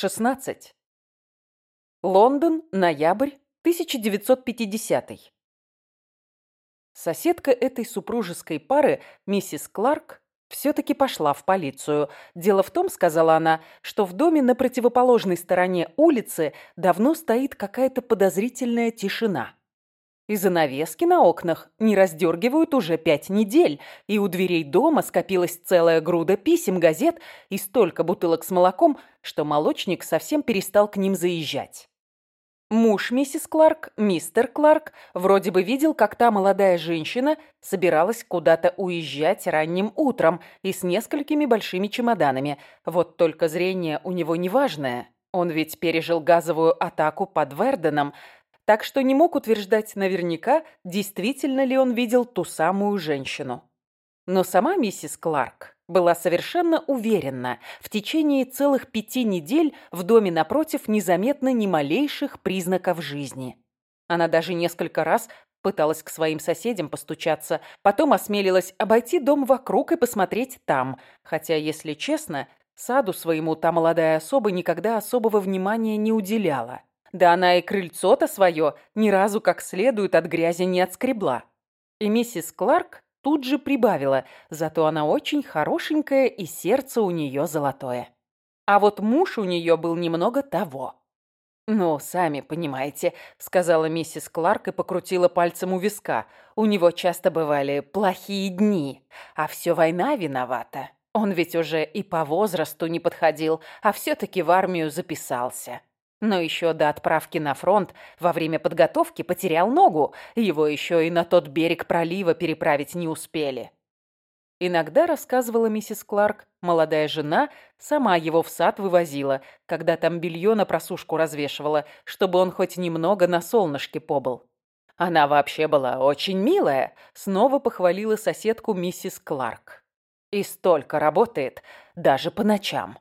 16. Лондон, ноябрь, 1950. Соседка этой супружеской пары, миссис Кларк, все-таки пошла в полицию. Дело в том, сказала она, что в доме на противоположной стороне улицы давно стоит какая-то подозрительная тишина. И занавески на окнах не раздергивают уже пять недель, и у дверей дома скопилась целая груда писем, газет и столько бутылок с молоком, что молочник совсем перестал к ним заезжать. Муж миссис Кларк, мистер Кларк, вроде бы видел, как та молодая женщина собиралась куда-то уезжать ранним утром и с несколькими большими чемоданами. Вот только зрение у него неважное. Он ведь пережил газовую атаку под Верденом – так что не мог утверждать наверняка, действительно ли он видел ту самую женщину. Но сама миссис Кларк была совершенно уверена, в течение целых пяти недель в доме напротив незаметно ни малейших признаков жизни. Она даже несколько раз пыталась к своим соседям постучаться, потом осмелилась обойти дом вокруг и посмотреть там, хотя, если честно, саду своему та молодая особа никогда особого внимания не уделяла. Да она и крыльцо-то свое ни разу как следует от грязи не отскребла. И миссис Кларк тут же прибавила, зато она очень хорошенькая и сердце у нее золотое. А вот муж у нее был немного того. «Ну, сами понимаете», — сказала миссис Кларк и покрутила пальцем у виска. «У него часто бывали плохие дни, а все война виновата. Он ведь уже и по возрасту не подходил, а все-таки в армию записался. Но еще до отправки на фронт во время подготовки потерял ногу, его еще и на тот берег пролива переправить не успели. Иногда, рассказывала миссис Кларк, молодая жена сама его в сад вывозила, когда там белье на просушку развешивала, чтобы он хоть немного на солнышке побыл. Она вообще была очень милая, снова похвалила соседку миссис Кларк. И столько работает, даже по ночам.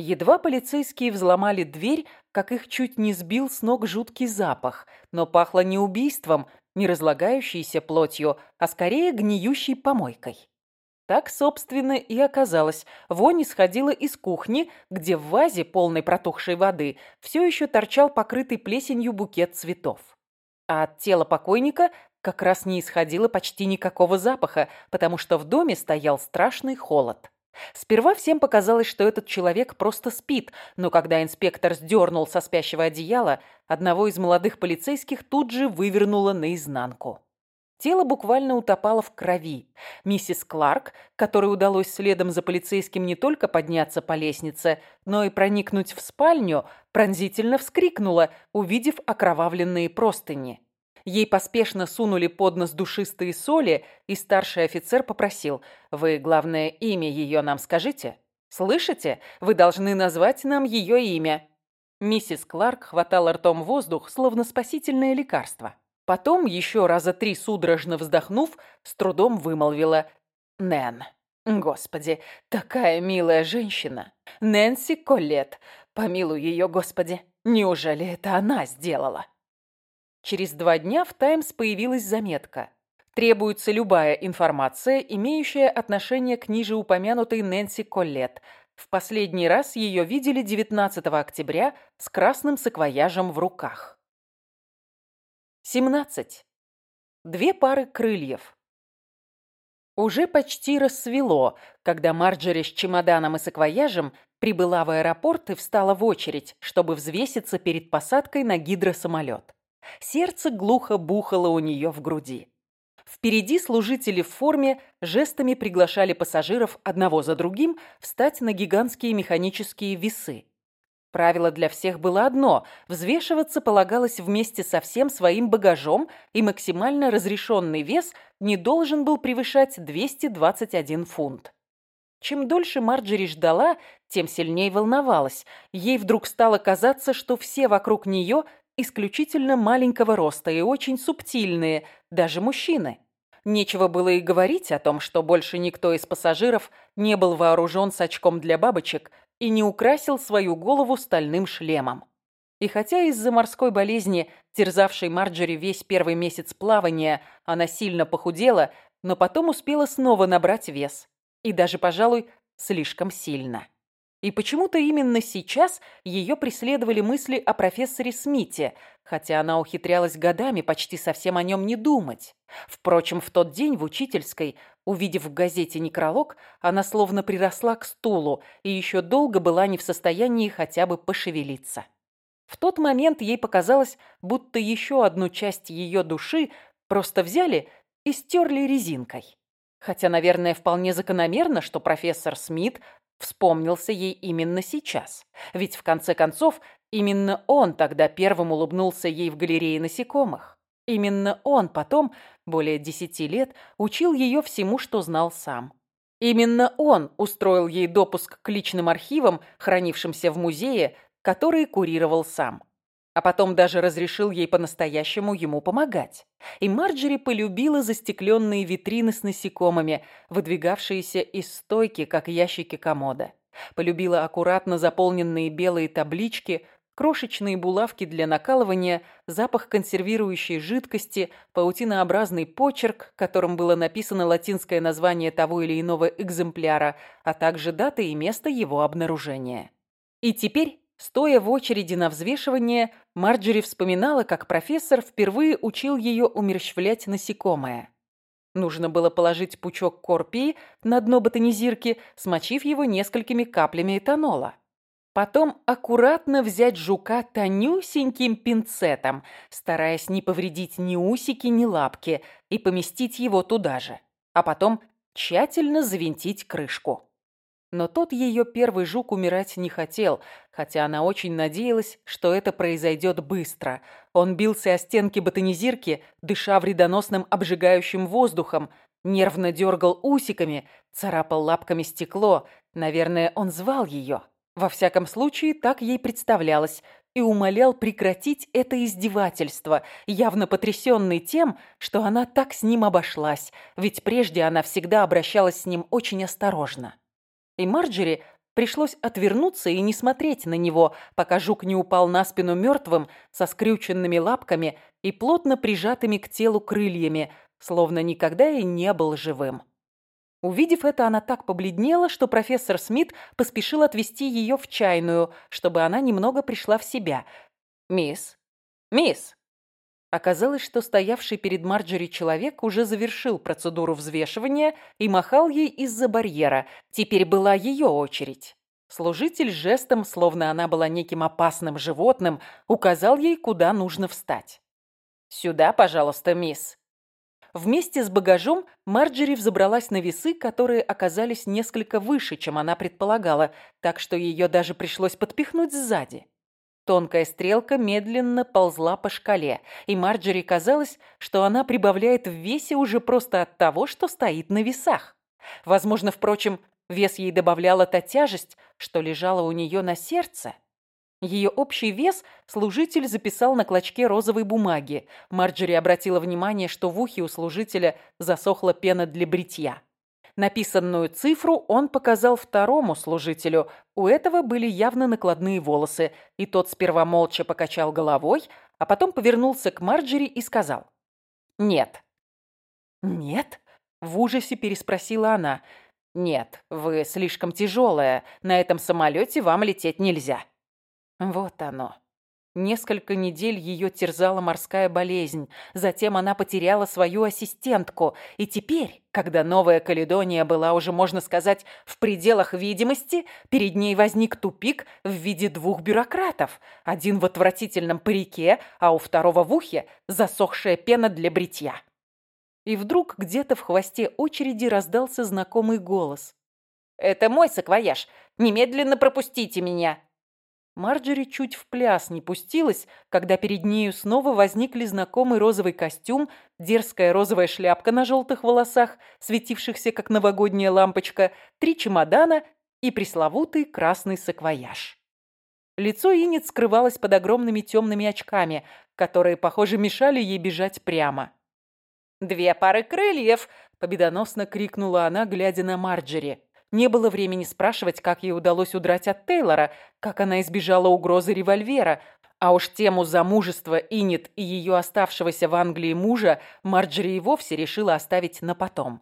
Едва полицейские взломали дверь, как их чуть не сбил с ног жуткий запах, но пахло не убийством, не разлагающейся плотью, а скорее гниющей помойкой. Так, собственно, и оказалось. Вонь исходила из кухни, где в вазе, полной протухшей воды, все еще торчал покрытый плесенью букет цветов. А от тела покойника как раз не исходило почти никакого запаха, потому что в доме стоял страшный холод. Сперва всем показалось, что этот человек просто спит, но когда инспектор сдернул со спящего одеяла, одного из молодых полицейских тут же вывернуло наизнанку. Тело буквально утопало в крови. Миссис Кларк, которой удалось следом за полицейским не только подняться по лестнице, но и проникнуть в спальню, пронзительно вскрикнула, увидев окровавленные простыни. Ей поспешно сунули под нос душистые соли, и старший офицер попросил, «Вы, главное, имя ее нам скажите? Слышите? Вы должны назвать нам ее имя». Миссис Кларк хватала ртом воздух, словно спасительное лекарство. Потом, еще раза три судорожно вздохнув, с трудом вымолвила «Нэн». Господи, такая милая женщина. Нэнси Коллет. Помилуй ее, Господи. Неужели это она сделала? Через два дня в «Таймс» появилась заметка. Требуется любая информация, имеющая отношение к ниже упомянутой Нэнси Коллет. В последний раз ее видели 19 октября с красным саквояжем в руках. 17. Две пары крыльев. Уже почти рассвело, когда Марджори с чемоданом и саквояжем прибыла в аэропорт и встала в очередь, чтобы взвеситься перед посадкой на гидросамолет. Сердце глухо бухало у нее в груди. Впереди служители в форме жестами приглашали пассажиров одного за другим встать на гигантские механические весы. Правило для всех было одно – взвешиваться полагалось вместе со всем своим багажом, и максимально разрешенный вес не должен был превышать 221 фунт. Чем дольше Марджери ждала, тем сильнее волновалась. Ей вдруг стало казаться, что все вокруг нее исключительно маленького роста и очень субтильные, даже мужчины. Нечего было и говорить о том, что больше никто из пассажиров не был вооружен с очком для бабочек и не украсил свою голову стальным шлемом. И хотя из-за морской болезни, терзавшей Марджори весь первый месяц плавания, она сильно похудела, но потом успела снова набрать вес. И даже, пожалуй, слишком сильно. И почему-то именно сейчас ее преследовали мысли о профессоре Смите, хотя она ухитрялась годами почти совсем о нем не думать. Впрочем, в тот день в учительской, увидев в газете некролог, она словно приросла к стулу и еще долго была не в состоянии хотя бы пошевелиться. В тот момент ей показалось, будто еще одну часть ее души просто взяли и стерли резинкой. Хотя, наверное, вполне закономерно, что профессор Смит вспомнился ей именно сейчас. Ведь, в конце концов, именно он тогда первым улыбнулся ей в галерее насекомых. Именно он потом, более десяти лет, учил ее всему, что знал сам. Именно он устроил ей допуск к личным архивам, хранившимся в музее, который курировал сам а потом даже разрешил ей по-настоящему ему помогать. И Марджери полюбила застекленные витрины с насекомыми, выдвигавшиеся из стойки, как ящики комода. Полюбила аккуратно заполненные белые таблички, крошечные булавки для накалывания, запах консервирующей жидкости, паутинообразный почерк, которым было написано латинское название того или иного экземпляра, а также дата и место его обнаружения. И теперь Стоя в очереди на взвешивание, Марджери вспоминала, как профессор впервые учил ее умерщвлять насекомое. Нужно было положить пучок корпии на дно ботанизирки, смочив его несколькими каплями этанола. Потом аккуратно взять жука тонюсеньким пинцетом, стараясь не повредить ни усики, ни лапки, и поместить его туда же. А потом тщательно завинтить крышку. Но тот ее первый жук умирать не хотел, хотя она очень надеялась, что это произойдет быстро. Он бился о стенки ботанизирки, дыша вредоносным обжигающим воздухом, нервно дергал усиками, царапал лапками стекло. Наверное, он звал ее. Во всяком случае, так ей представлялось, и умолял прекратить это издевательство, явно потрясенный тем, что она так с ним обошлась, ведь прежде она всегда обращалась с ним очень осторожно и Марджери пришлось отвернуться и не смотреть на него, пока жук не упал на спину мертвым, со скрюченными лапками и плотно прижатыми к телу крыльями, словно никогда и не был живым. Увидев это, она так побледнела, что профессор Смит поспешил отвести ее в чайную, чтобы она немного пришла в себя. «Мисс! Мисс!» Оказалось, что стоявший перед Марджери человек уже завершил процедуру взвешивания и махал ей из-за барьера. Теперь была ее очередь. Служитель жестом, словно она была неким опасным животным, указал ей, куда нужно встать. «Сюда, пожалуйста, мисс». Вместе с багажом Марджери взобралась на весы, которые оказались несколько выше, чем она предполагала, так что ее даже пришлось подпихнуть сзади. Тонкая стрелка медленно ползла по шкале, и Марджери казалось, что она прибавляет в весе уже просто от того, что стоит на весах. Возможно, впрочем, вес ей добавляла та тяжесть, что лежала у нее на сердце. Ее общий вес служитель записал на клочке розовой бумаги. Марджери обратила внимание, что в ухе у служителя засохла пена для бритья. Написанную цифру он показал второму служителю. У этого были явно накладные волосы, и тот сперва молча покачал головой, а потом повернулся к Марджери и сказал «Нет». «Нет?» – в ужасе переспросила она. «Нет, вы слишком тяжелая. На этом самолете вам лететь нельзя». Вот оно. Несколько недель ее терзала морская болезнь, затем она потеряла свою ассистентку, и теперь, когда Новая Каледония была уже, можно сказать, в пределах видимости, перед ней возник тупик в виде двух бюрократов, один в отвратительном парике, а у второго в ухе засохшая пена для бритья. И вдруг где-то в хвосте очереди раздался знакомый голос. «Это мой саквояж! Немедленно пропустите меня!» Марджери чуть в пляс не пустилась, когда перед нею снова возникли знакомый розовый костюм, дерзкая розовая шляпка на желтых волосах, светившихся как новогодняя лампочка, три чемодана и пресловутый красный саквояж. Лицо Инет скрывалось под огромными темными очками, которые, похоже, мешали ей бежать прямо. «Две пары крыльев!» – победоносно крикнула она, глядя на Марджери. Не было времени спрашивать, как ей удалось удрать от Тейлора, как она избежала угрозы револьвера, а уж тему замужества Инет и ее оставшегося в Англии мужа Марджери и вовсе решила оставить на потом.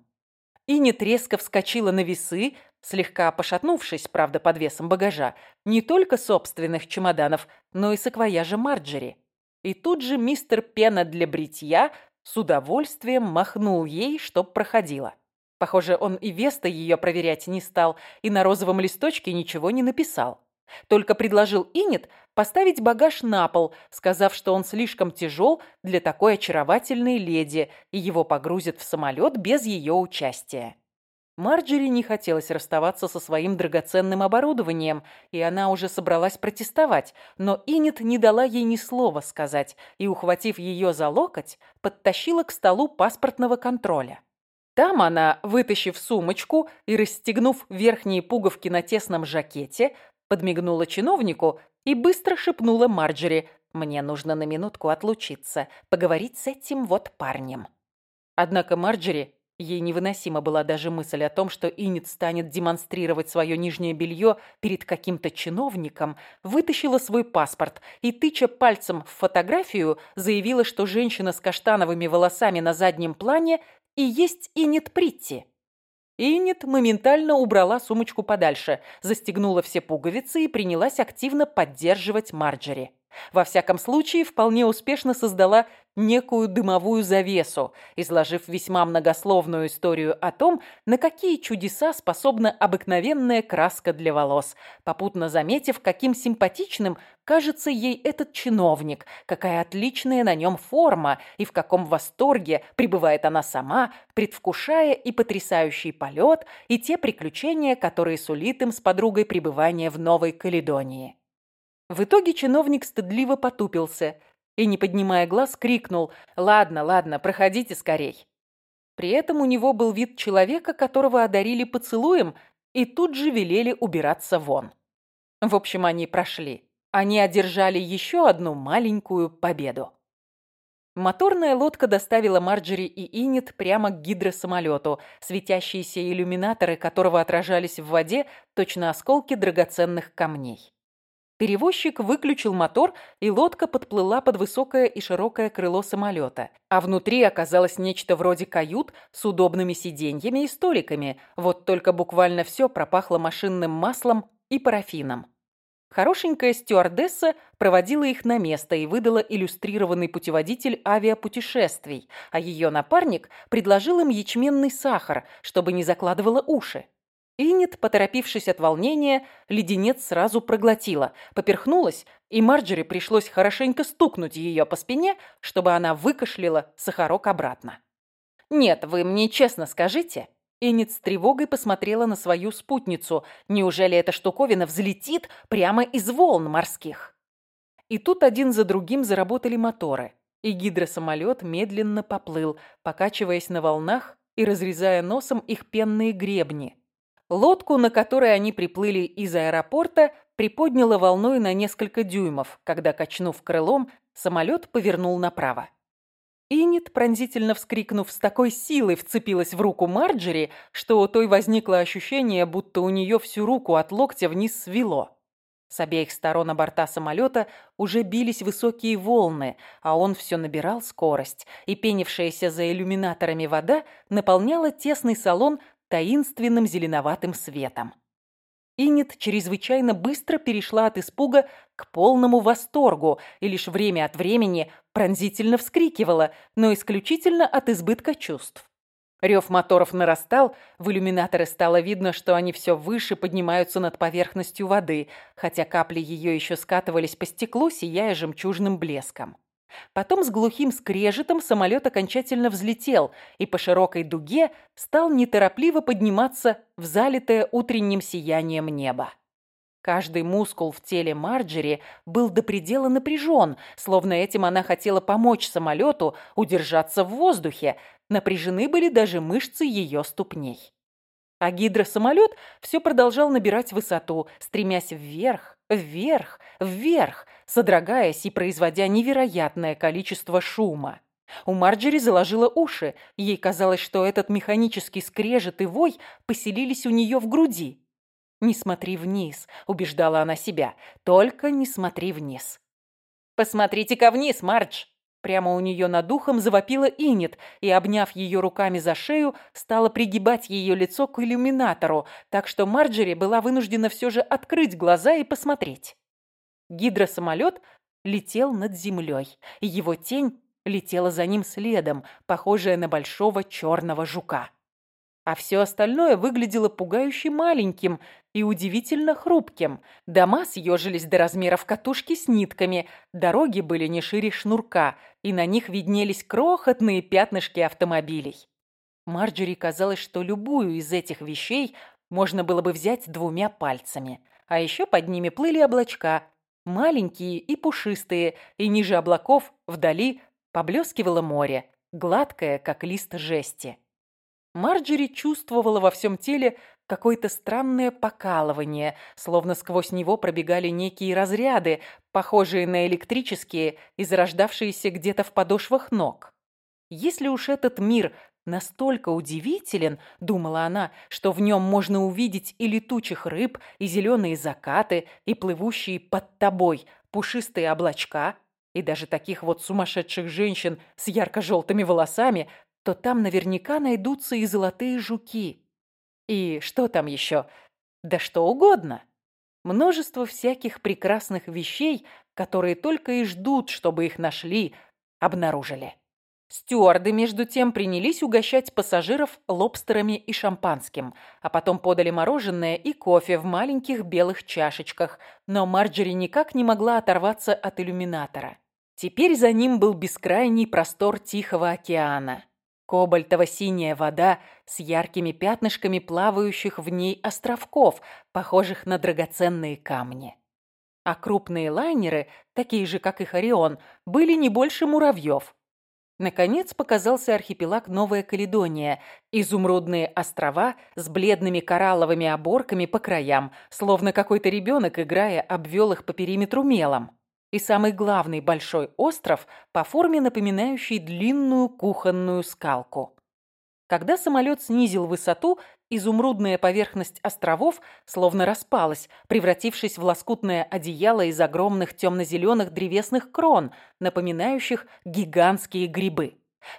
Инет резко вскочила на весы, слегка пошатнувшись, правда, под весом багажа, не только собственных чемоданов, но и саквояжа Марджери. И тут же мистер Пена для бритья с удовольствием махнул ей, чтоб проходила. Похоже, он и Веста ее проверять не стал, и на розовом листочке ничего не написал. Только предложил Инет поставить багаж на пол, сказав, что он слишком тяжел для такой очаровательной леди, и его погрузят в самолет без ее участия. Марджери не хотелось расставаться со своим драгоценным оборудованием, и она уже собралась протестовать, но Инет не дала ей ни слова сказать и, ухватив ее за локоть, подтащила к столу паспортного контроля. Там она, вытащив сумочку и расстегнув верхние пуговки на тесном жакете, подмигнула чиновнику и быстро шепнула Марджери «Мне нужно на минутку отлучиться, поговорить с этим вот парнем». Однако Марджери Ей невыносима была даже мысль о том, что Инет станет демонстрировать свое нижнее белье перед каким-то чиновником, вытащила свой паспорт и, тыча пальцем в фотографию, заявила, что женщина с каштановыми волосами на заднем плане и есть Инет Притти. Инет моментально убрала сумочку подальше, застегнула все пуговицы и принялась активно поддерживать Марджери. Во всяком случае, вполне успешно создала некую дымовую завесу, изложив весьма многословную историю о том, на какие чудеса способна обыкновенная краска для волос, попутно заметив, каким симпатичным кажется ей этот чиновник, какая отличная на нем форма и в каком восторге пребывает она сама, предвкушая и потрясающий полет, и те приключения, которые сулит им с подругой пребывания в Новой Каледонии. В итоге чиновник стыдливо потупился и, не поднимая глаз, крикнул «Ладно, ладно, проходите скорей». При этом у него был вид человека, которого одарили поцелуем и тут же велели убираться вон. В общем, они прошли. Они одержали еще одну маленькую победу. Моторная лодка доставила Марджери и Инет прямо к гидросамолету, светящиеся иллюминаторы которого отражались в воде, точно осколки драгоценных камней. Перевозчик выключил мотор, и лодка подплыла под высокое и широкое крыло самолета. А внутри оказалось нечто вроде кают с удобными сиденьями и столиками. Вот только буквально все пропахло машинным маслом и парафином. Хорошенькая стюардесса проводила их на место и выдала иллюстрированный путеводитель авиапутешествий, а ее напарник предложил им ячменный сахар, чтобы не закладывало уши. Иннет, поторопившись от волнения, леденец сразу проглотила, поперхнулась, и Марджери пришлось хорошенько стукнуть ее по спине, чтобы она выкашляла сахарок обратно. «Нет, вы мне честно скажите». Иннет с тревогой посмотрела на свою спутницу. Неужели эта штуковина взлетит прямо из волн морских? И тут один за другим заработали моторы, и гидросамолет медленно поплыл, покачиваясь на волнах и разрезая носом их пенные гребни. Лодку, на которой они приплыли из аэропорта, приподняло волной на несколько дюймов, когда, качнув крылом, самолет повернул направо. Иннет, пронзительно вскрикнув, с такой силой вцепилась в руку Марджери, что у той возникло ощущение, будто у нее всю руку от локтя вниз свело. С обеих сторон борта самолета уже бились высокие волны, а он все набирал скорость, и пенившаяся за иллюминаторами вода наполняла тесный салон таинственным зеленоватым светом. Инет чрезвычайно быстро перешла от испуга к полному восторгу и лишь время от времени пронзительно вскрикивала, но исключительно от избытка чувств. Рев моторов нарастал, в иллюминаторы стало видно, что они все выше поднимаются над поверхностью воды, хотя капли ее еще скатывались по стеклу, сияя жемчужным блеском. Потом с глухим скрежетом самолет окончательно взлетел и по широкой дуге стал неторопливо подниматься в залитое утренним сиянием небо. Каждый мускул в теле Марджери был до предела напряжен, словно этим она хотела помочь самолету удержаться в воздухе. Напряжены были даже мышцы ее ступней. А гидросамолет все продолжал набирать высоту, стремясь вверх, вверх, вверх, содрогаясь и производя невероятное количество шума. У Марджери заложило уши. Ей казалось, что этот механический скрежет и вой поселились у нее в груди. «Не смотри вниз», — убеждала она себя. «Только не смотри вниз». «Посмотрите-ка вниз, Мардж!» Прямо у нее над ухом завопила Инет и, обняв ее руками за шею, стала пригибать ее лицо к иллюминатору, так что Марджери была вынуждена все же открыть глаза и посмотреть. Гидросамолет летел над землей, и его тень летела за ним следом, похожая на большого черного жука а все остальное выглядело пугающе маленьким и удивительно хрупким. Дома съежились до размеров катушки с нитками, дороги были не шире шнурка, и на них виднелись крохотные пятнышки автомобилей. Марджери казалось, что любую из этих вещей можно было бы взять двумя пальцами. А еще под ними плыли облачка, маленькие и пушистые, и ниже облаков, вдали, поблескивало море, гладкое, как лист жести. Марджери чувствовала во всем теле какое-то странное покалывание, словно сквозь него пробегали некие разряды, похожие на электрические и зарождавшиеся где-то в подошвах ног. Если уж этот мир настолько удивителен, думала она, что в нем можно увидеть и летучих рыб, и зеленые закаты, и плывущие под тобой пушистые облачка, и даже таких вот сумасшедших женщин с ярко-желтыми волосами, то там наверняка найдутся и золотые жуки. И что там еще? Да что угодно. Множество всяких прекрасных вещей, которые только и ждут, чтобы их нашли, обнаружили. Стюарды, между тем, принялись угощать пассажиров лобстерами и шампанским, а потом подали мороженое и кофе в маленьких белых чашечках, но Марджери никак не могла оторваться от иллюминатора. Теперь за ним был бескрайний простор Тихого океана. Кобальтово-синяя вода с яркими пятнышками плавающих в ней островков, похожих на драгоценные камни. А крупные лайнеры, такие же, как и Харион, были не больше муравьев. Наконец показался архипелаг Новая Каледония, изумрудные острова с бледными коралловыми оборками по краям, словно какой-то ребенок, играя, обвел их по периметру мелом и самый главный большой остров, по форме напоминающий длинную кухонную скалку. Когда самолет снизил высоту, изумрудная поверхность островов словно распалась, превратившись в лоскутное одеяло из огромных темно-зеленых древесных крон, напоминающих гигантские грибы.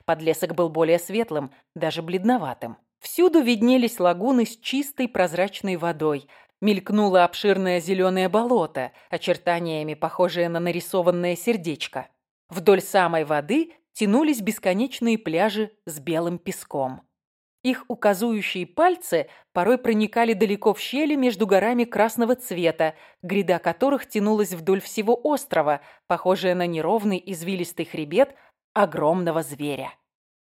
Подлесок был более светлым, даже бледноватым. Всюду виднелись лагуны с чистой прозрачной водой, Мелькнуло обширное зеленое болото, очертаниями похожее на нарисованное сердечко. Вдоль самой воды тянулись бесконечные пляжи с белым песком. Их указующие пальцы порой проникали далеко в щели между горами красного цвета, гряда которых тянулась вдоль всего острова, похожая на неровный извилистый хребет огромного зверя.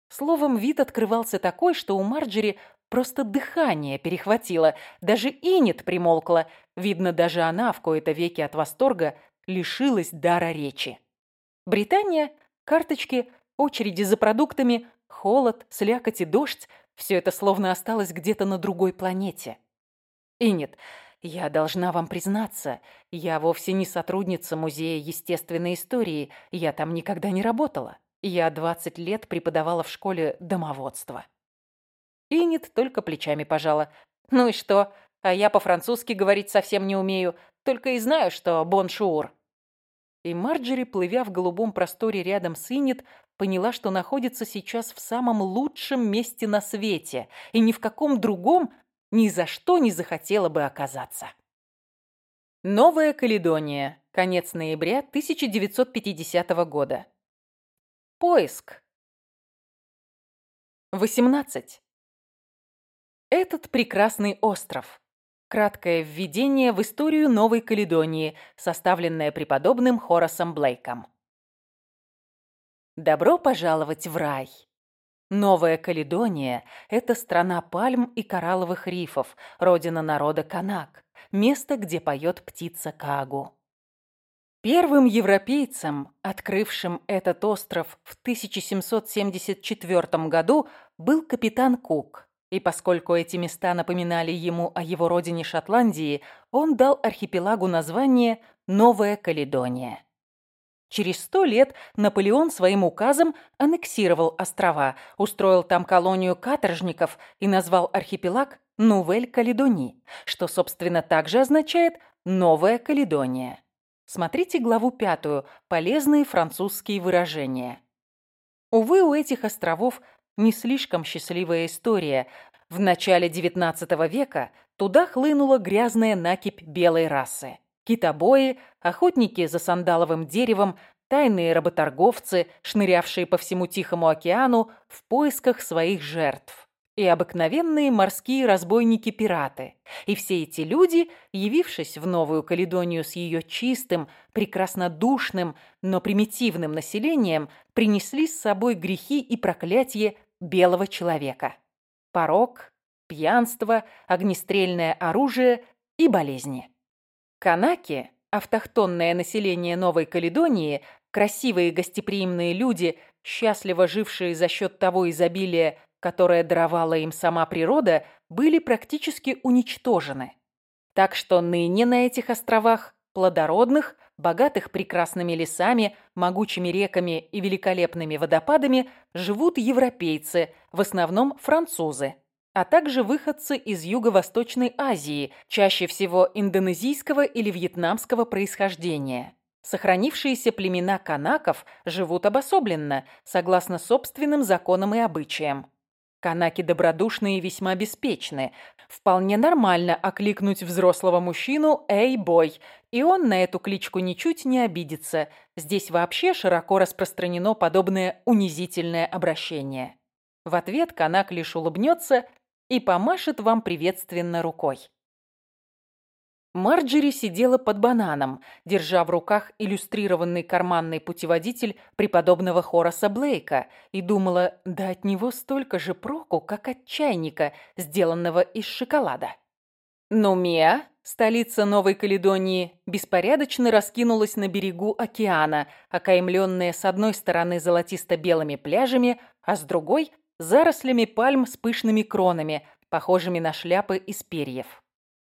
Словом, вид открывался такой, что у Марджери Просто дыхание перехватило, даже инет примолкла. Видно, даже она в кои-то веки от восторга лишилась дара речи. Британия, карточки, очереди за продуктами, холод, слякоть и дождь – все это словно осталось где-то на другой планете. Инет, я должна вам признаться, я вовсе не сотрудница Музея естественной истории, я там никогда не работала. Я 20 лет преподавала в школе домоводства. Иннет только плечами пожала. «Ну и что? А я по-французски говорить совсем не умею, только и знаю, что боншур». И Марджери, плывя в голубом просторе рядом с Иннет, поняла, что находится сейчас в самом лучшем месте на свете и ни в каком другом ни за что не захотела бы оказаться. Новая Каледония. Конец ноября 1950 года. Поиск. 18. Этот прекрасный остров. Краткое введение в историю Новой Каледонии, составленное преподобным Хорасом Блейком. Добро пожаловать в рай! Новая Каледония – это страна пальм и коралловых рифов, родина народа Канак, место, где поет птица Кагу. Первым европейцем, открывшим этот остров в 1774 году, был капитан Кук – и поскольку эти места напоминали ему о его родине Шотландии, он дал архипелагу название Новая Каледония. Через сто лет Наполеон своим указом аннексировал острова, устроил там колонию каторжников и назвал архипелаг Нувель-Каледони, что, собственно, также означает «Новая Каледония». Смотрите главу пятую «Полезные французские выражения». Увы, у этих островов не слишком счастливая история. В начале XIX века туда хлынула грязная накипь белой расы. Китобои, охотники за сандаловым деревом, тайные работорговцы, шнырявшие по всему Тихому океану в поисках своих жертв. И обыкновенные морские разбойники-пираты. И все эти люди, явившись в Новую Каледонию с ее чистым, прекрасно душным, но примитивным населением, принесли с собой грехи и проклятие белого человека. Порог, пьянство, огнестрельное оружие и болезни. Канаки, автохтонное население Новой Каледонии, красивые гостеприимные люди, счастливо жившие за счет того изобилия, которое даровала им сама природа, были практически уничтожены. Так что ныне на этих островах, плодородных, богатых прекрасными лесами, могучими реками и великолепными водопадами, живут европейцы, в основном французы а также выходцы из Юго-Восточной Азии, чаще всего индонезийского или вьетнамского происхождения. Сохранившиеся племена канаков живут обособленно, согласно собственным законам и обычаям. Канаки добродушные и весьма беспечны. Вполне нормально окликнуть взрослого мужчину «Эй, бой!» И он на эту кличку ничуть не обидится. Здесь вообще широко распространено подобное унизительное обращение. В ответ канак лишь улыбнется и помашет вам приветственно рукой. Марджери сидела под бананом, держа в руках иллюстрированный карманный путеводитель преподобного Хораса Блейка, и думала, да от него столько же проку, как от чайника, сделанного из шоколада. Но Миа, столица Новой Каледонии, беспорядочно раскинулась на берегу океана, окаймленная с одной стороны золотисто-белыми пляжами, а с другой зарослями пальм с пышными кронами, похожими на шляпы из перьев.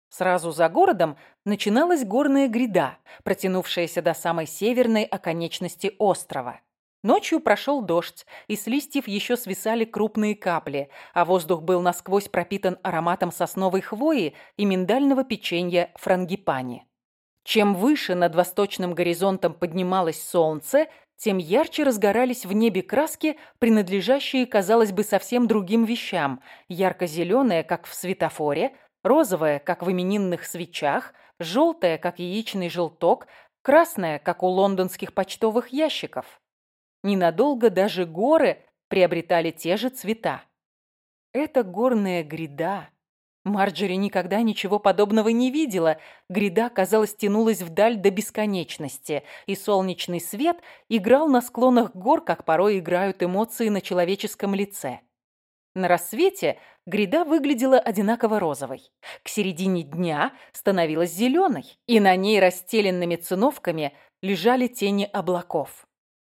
Сразу за городом начиналась горная гряда, протянувшаяся до самой северной оконечности острова. Ночью прошел дождь, и с листьев еще свисали крупные капли, а воздух был насквозь пропитан ароматом сосновой хвои и миндального печенья франгипани. Чем выше над восточным горизонтом поднималось солнце, тем ярче разгорались в небе краски, принадлежащие, казалось бы, совсем другим вещам. Ярко-зеленые, как в светофоре, розовая, как в именинных свечах, желтая, как яичный желток, красная, как у лондонских почтовых ящиков. Ненадолго даже горы приобретали те же цвета. Это горная гряда Марджери никогда ничего подобного не видела. Гряда, казалось, тянулась вдаль до бесконечности, и солнечный свет играл на склонах гор, как порой играют эмоции на человеческом лице. На рассвете гряда выглядела одинаково розовой. К середине дня становилась зеленой, и на ней расстеленными циновками лежали тени облаков.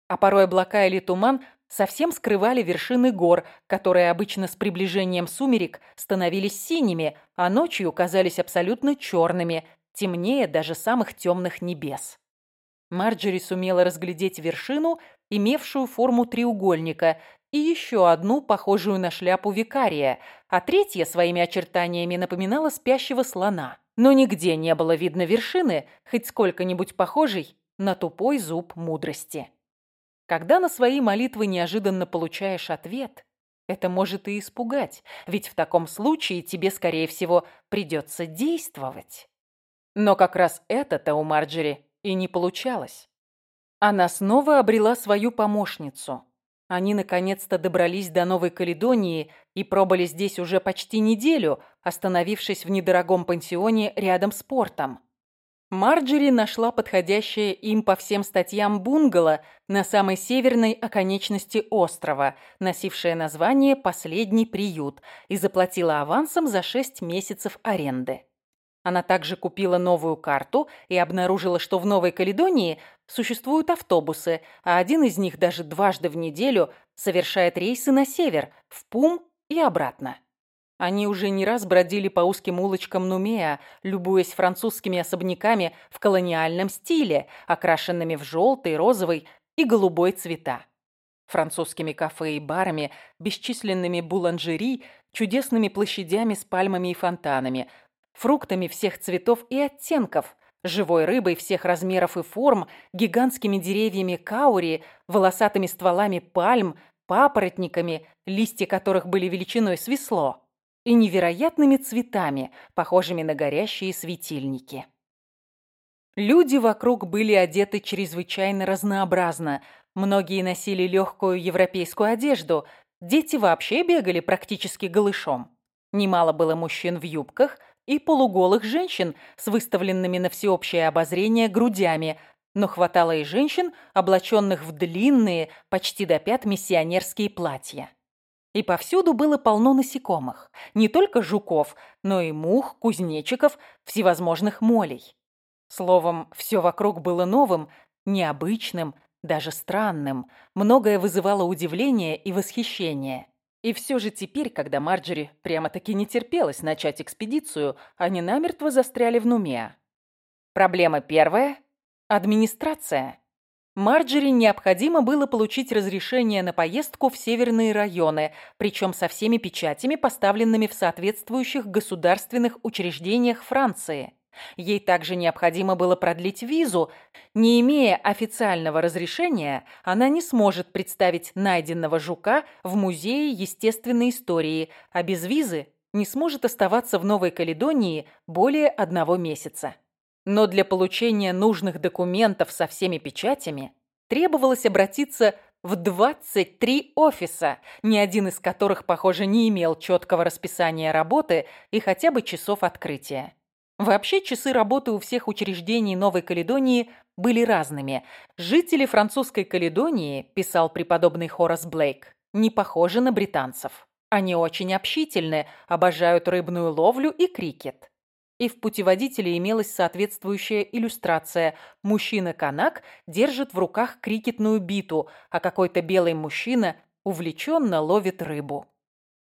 А порой облака или туман совсем скрывали вершины гор, которые обычно с приближением сумерек становились синими, а ночью казались абсолютно черными, темнее даже самых темных небес. Марджери сумела разглядеть вершину, имевшую форму треугольника, и еще одну, похожую на шляпу викария, а третья своими очертаниями напоминала спящего слона. Но нигде не было видно вершины, хоть сколько-нибудь похожей на тупой зуб мудрости. Когда на свои молитвы неожиданно получаешь ответ, это может и испугать, ведь в таком случае тебе, скорее всего, придется действовать. Но как раз это-то у Марджери и не получалось. Она снова обрела свою помощницу. Они наконец-то добрались до Новой Каледонии и пробыли здесь уже почти неделю, остановившись в недорогом пансионе рядом с портом. Марджери нашла подходящее им по всем статьям бунгало на самой северной оконечности острова, носившее название «Последний приют», и заплатила авансом за шесть месяцев аренды. Она также купила новую карту и обнаружила, что в Новой Каледонии существуют автобусы, а один из них даже дважды в неделю совершает рейсы на север, в Пум и обратно. Они уже не раз бродили по узким улочкам Нумеа, любуясь французскими особняками в колониальном стиле, окрашенными в желтый, розовый и голубой цвета. Французскими кафе и барами, бесчисленными буланжери, чудесными площадями с пальмами и фонтанами, фруктами всех цветов и оттенков, живой рыбой всех размеров и форм, гигантскими деревьями каури, волосатыми стволами пальм, папоротниками, листья которых были величиной с весло, и невероятными цветами, похожими на горящие светильники. Люди вокруг были одеты чрезвычайно разнообразно. Многие носили легкую европейскую одежду, дети вообще бегали практически голышом. Немало было мужчин в юбках и полуголых женщин с выставленными на всеобщее обозрение грудями, но хватало и женщин, облаченных в длинные, почти до пят миссионерские платья. И повсюду было полно насекомых. Не только жуков, но и мух, кузнечиков, всевозможных молей. Словом, все вокруг было новым, необычным, даже странным. Многое вызывало удивление и восхищение. И все же теперь, когда Марджери прямо-таки не терпелось начать экспедицию, они намертво застряли в Нумеа. Проблема первая – администрация. Марджери необходимо было получить разрешение на поездку в северные районы, причем со всеми печатями, поставленными в соответствующих государственных учреждениях Франции. Ей также необходимо было продлить визу. Не имея официального разрешения, она не сможет представить найденного жука в Музее естественной истории, а без визы не сможет оставаться в Новой Каледонии более одного месяца. Но для получения нужных документов со всеми печатями требовалось обратиться в 23 офиса, ни один из которых, похоже, не имел четкого расписания работы и хотя бы часов открытия. Вообще часы работы у всех учреждений Новой Каледонии были разными. Жители французской Каледонии, писал преподобный Хорас Блейк, не похожи на британцев. Они очень общительны, обожают рыбную ловлю и крикет. И в путеводителе имелась соответствующая иллюстрация. Мужчина-канак держит в руках крикетную биту, а какой-то белый мужчина увлеченно ловит рыбу.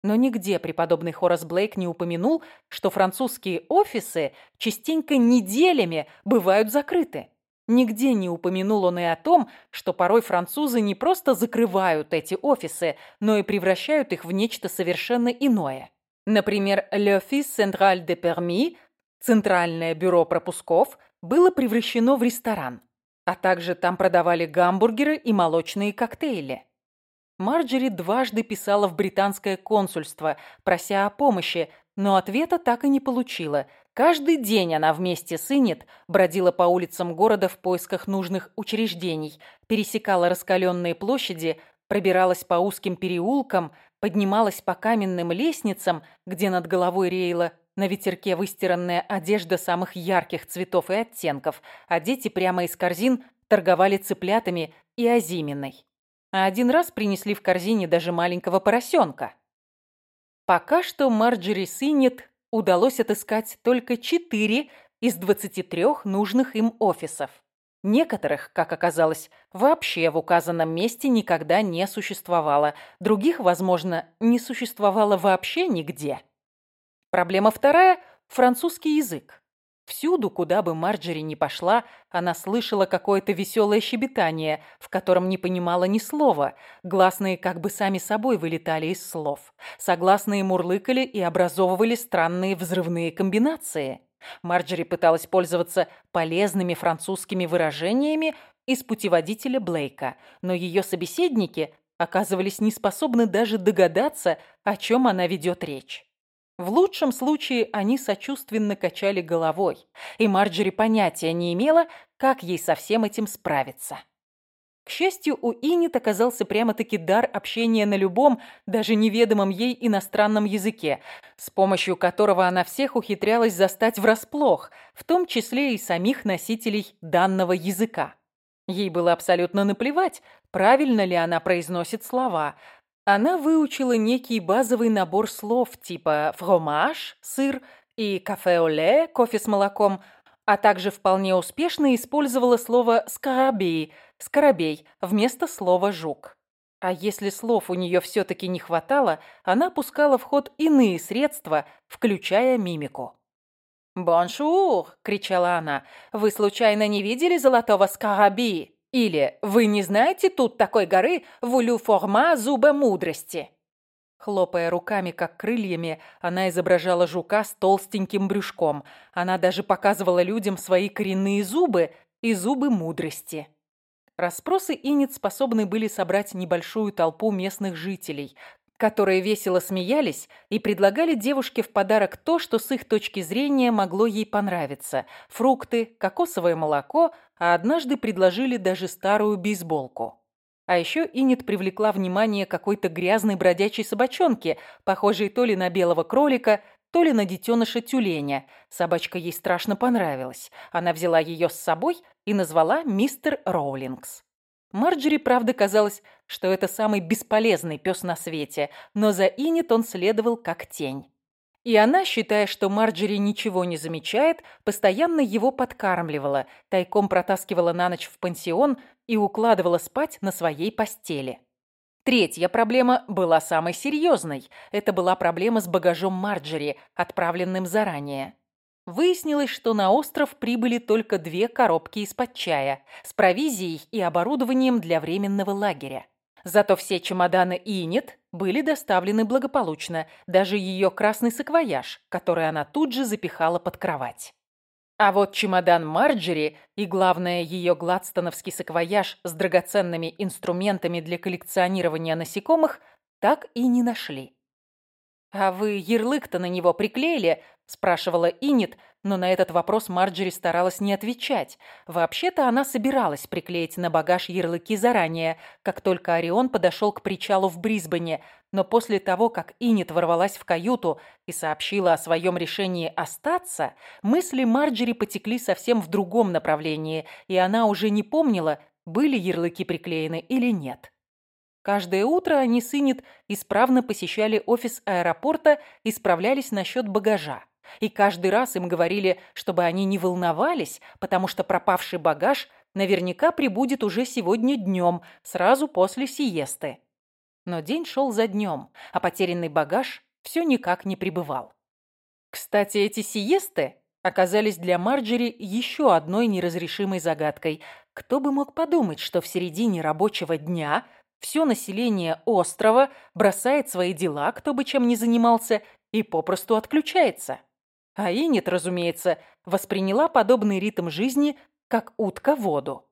Но нигде преподобный Хорас Блейк не упомянул, что французские офисы частенько неделями бывают закрыты. Нигде не упомянул он и о том, что порой французы не просто закрывают эти офисы, но и превращают их в нечто совершенно иное. Например, «L'Office Central de Permis» – Центральное бюро пропусков – было превращено в ресторан, а также там продавали гамбургеры и молочные коктейли. Марджери дважды писала в британское консульство, прося о помощи, но ответа так и не получила. Каждый день она вместе с Инет бродила по улицам города в поисках нужных учреждений, пересекала раскаленные площади, пробиралась по узким переулкам, поднималась по каменным лестницам, где над головой реяла на ветерке выстиранная одежда самых ярких цветов и оттенков, а дети прямо из корзин торговали цыплятами и озиминой а один раз принесли в корзине даже маленького поросенка. Пока что Марджери Синет удалось отыскать только четыре из 23 нужных им офисов. Некоторых, как оказалось, вообще в указанном месте никогда не существовало, других, возможно, не существовало вообще нигде. Проблема вторая – французский язык. Всюду, куда бы Марджери ни пошла, она слышала какое-то веселое щебетание, в котором не понимала ни слова. Гласные как бы сами собой вылетали из слов. Согласные мурлыкали и образовывали странные взрывные комбинации. Марджери пыталась пользоваться полезными французскими выражениями из путеводителя Блейка, но ее собеседники оказывались неспособны даже догадаться, о чем она ведет речь. В лучшем случае они сочувственно качали головой, и Марджери понятия не имела, как ей со всем этим справиться. К счастью, у Иннет оказался прямо-таки дар общения на любом, даже неведомом ей иностранном языке, с помощью которого она всех ухитрялась застать врасплох, в том числе и самих носителей данного языка. Ей было абсолютно наплевать, правильно ли она произносит слова, она выучила некий базовый набор слов типа «фромаж» – сыр и «кафе-оле» – кофе с молоком, а также вполне успешно использовала слово «скоробей» – «скоробей» вместо слова «жук». А если слов у нее все-таки не хватало, она пускала в ход иные средства, включая мимику. «Боншур!» – кричала она. «Вы случайно не видели золотого скоробей?» Или «Вы не знаете тут такой горы Вулю-Форма Зуба Мудрости?» Хлопая руками, как крыльями, она изображала жука с толстеньким брюшком. Она даже показывала людям свои коренные зубы и зубы мудрости. Расспросы Инет способны были собрать небольшую толпу местных жителей, которые весело смеялись и предлагали девушке в подарок то, что с их точки зрения могло ей понравиться – фрукты, кокосовое молоко, а однажды предложили даже старую бейсболку. А еще Инет привлекла внимание какой-то грязной бродячей собачонки, похожей то ли на белого кролика, то ли на детеныша тюленя. Собачка ей страшно понравилась. Она взяла ее с собой и назвала мистер Роулингс. Марджери, правда, казалось, что это самый бесполезный пес на свете, но за Инет он следовал как тень. И она, считая, что Марджери ничего не замечает, постоянно его подкармливала, тайком протаскивала на ночь в пансион и укладывала спать на своей постели. Третья проблема была самой серьезной. Это была проблема с багажом Марджери, отправленным заранее. Выяснилось, что на остров прибыли только две коробки из-под чая с провизией и оборудованием для временного лагеря. Зато все чемоданы Инет были доставлены благополучно, даже ее красный саквояж, который она тут же запихала под кровать. А вот чемодан Марджери и, главное, ее гладстоновский саквояж с драгоценными инструментами для коллекционирования насекомых так и не нашли. «А вы ярлык-то на него приклеили?» – спрашивала Инит, но на этот вопрос Марджери старалась не отвечать. Вообще-то она собиралась приклеить на багаж ярлыки заранее, как только Орион подошел к причалу в Брисбене, но после того, как Инит ворвалась в каюту и сообщила о своем решении остаться, мысли Марджери потекли совсем в другом направлении, и она уже не помнила, были ярлыки приклеены или нет. Каждое утро они с Инит исправно посещали офис аэропорта и справлялись насчет багажа. И каждый раз им говорили, чтобы они не волновались, потому что пропавший багаж наверняка прибудет уже сегодня днем, сразу после сиесты. Но день шел за днем, а потерянный багаж все никак не прибывал. Кстати, эти сиесты оказались для Марджери еще одной неразрешимой загадкой. Кто бы мог подумать, что в середине рабочего дня все население острова бросает свои дела, кто бы чем ни занимался, и попросту отключается. А Инет, разумеется, восприняла подобный ритм жизни как утка воду.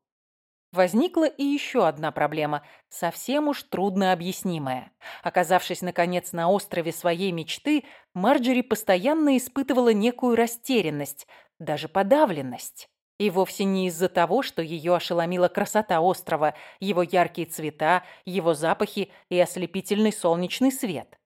Возникла и еще одна проблема, совсем уж трудно объяснимая. Оказавшись, наконец, на острове своей мечты, Марджери постоянно испытывала некую растерянность, даже подавленность. И вовсе не из-за того, что ее ошеломила красота острова, его яркие цвета, его запахи и ослепительный солнечный свет.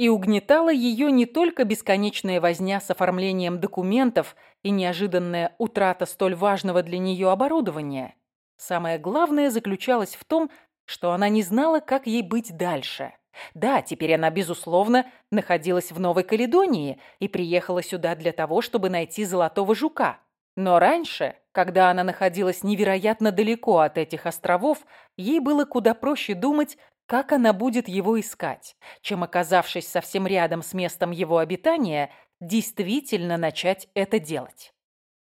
И угнетала ее не только бесконечная возня с оформлением документов и неожиданная утрата столь важного для нее оборудования. Самое главное заключалось в том, что она не знала, как ей быть дальше. Да, теперь она, безусловно, находилась в Новой Каледонии и приехала сюда для того, чтобы найти золотого жука. Но раньше, когда она находилась невероятно далеко от этих островов, ей было куда проще думать, как она будет его искать, чем, оказавшись совсем рядом с местом его обитания, действительно начать это делать.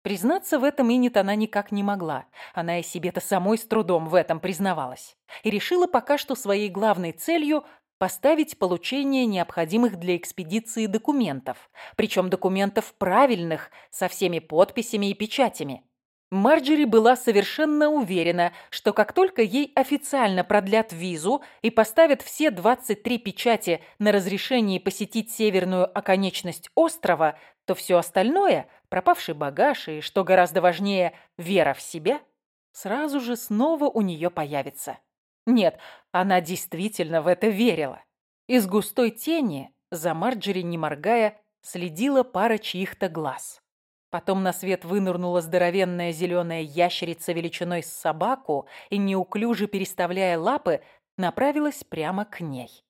Признаться в этом Иннет она никак не могла. Она и себе-то самой с трудом в этом признавалась. И решила пока что своей главной целью поставить получение необходимых для экспедиции документов, причем документов правильных, со всеми подписями и печатями. Марджери была совершенно уверена, что как только ей официально продлят визу и поставят все 23 печати на разрешение посетить северную оконечность острова, то все остальное, пропавший багаж и, что гораздо важнее, вера в себя, сразу же снова у нее появится. Нет, она действительно в это верила. Из густой тени, за Марджери не моргая, следила пара чьих-то глаз. Потом на свет вынырнула здоровенная зеленая ящерица величиной с собаку и, неуклюже переставляя лапы, направилась прямо к ней.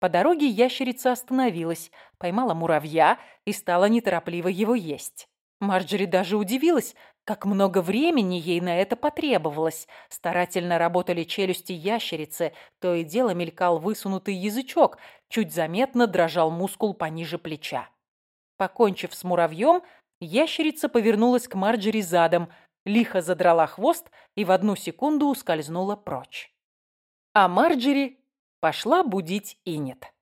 По дороге ящерица остановилась, поймала муравья и стала неторопливо его есть. Марджери даже удивилась, как много времени ей на это потребовалось. Старательно работали челюсти ящерицы, то и дело мелькал высунутый язычок, чуть заметно дрожал мускул пониже плеча. Покончив с муравьем, ящерица повернулась к Марджери задом, лихо задрала хвост и в одну секунду ускользнула прочь. А Марджери пошла будить Инет.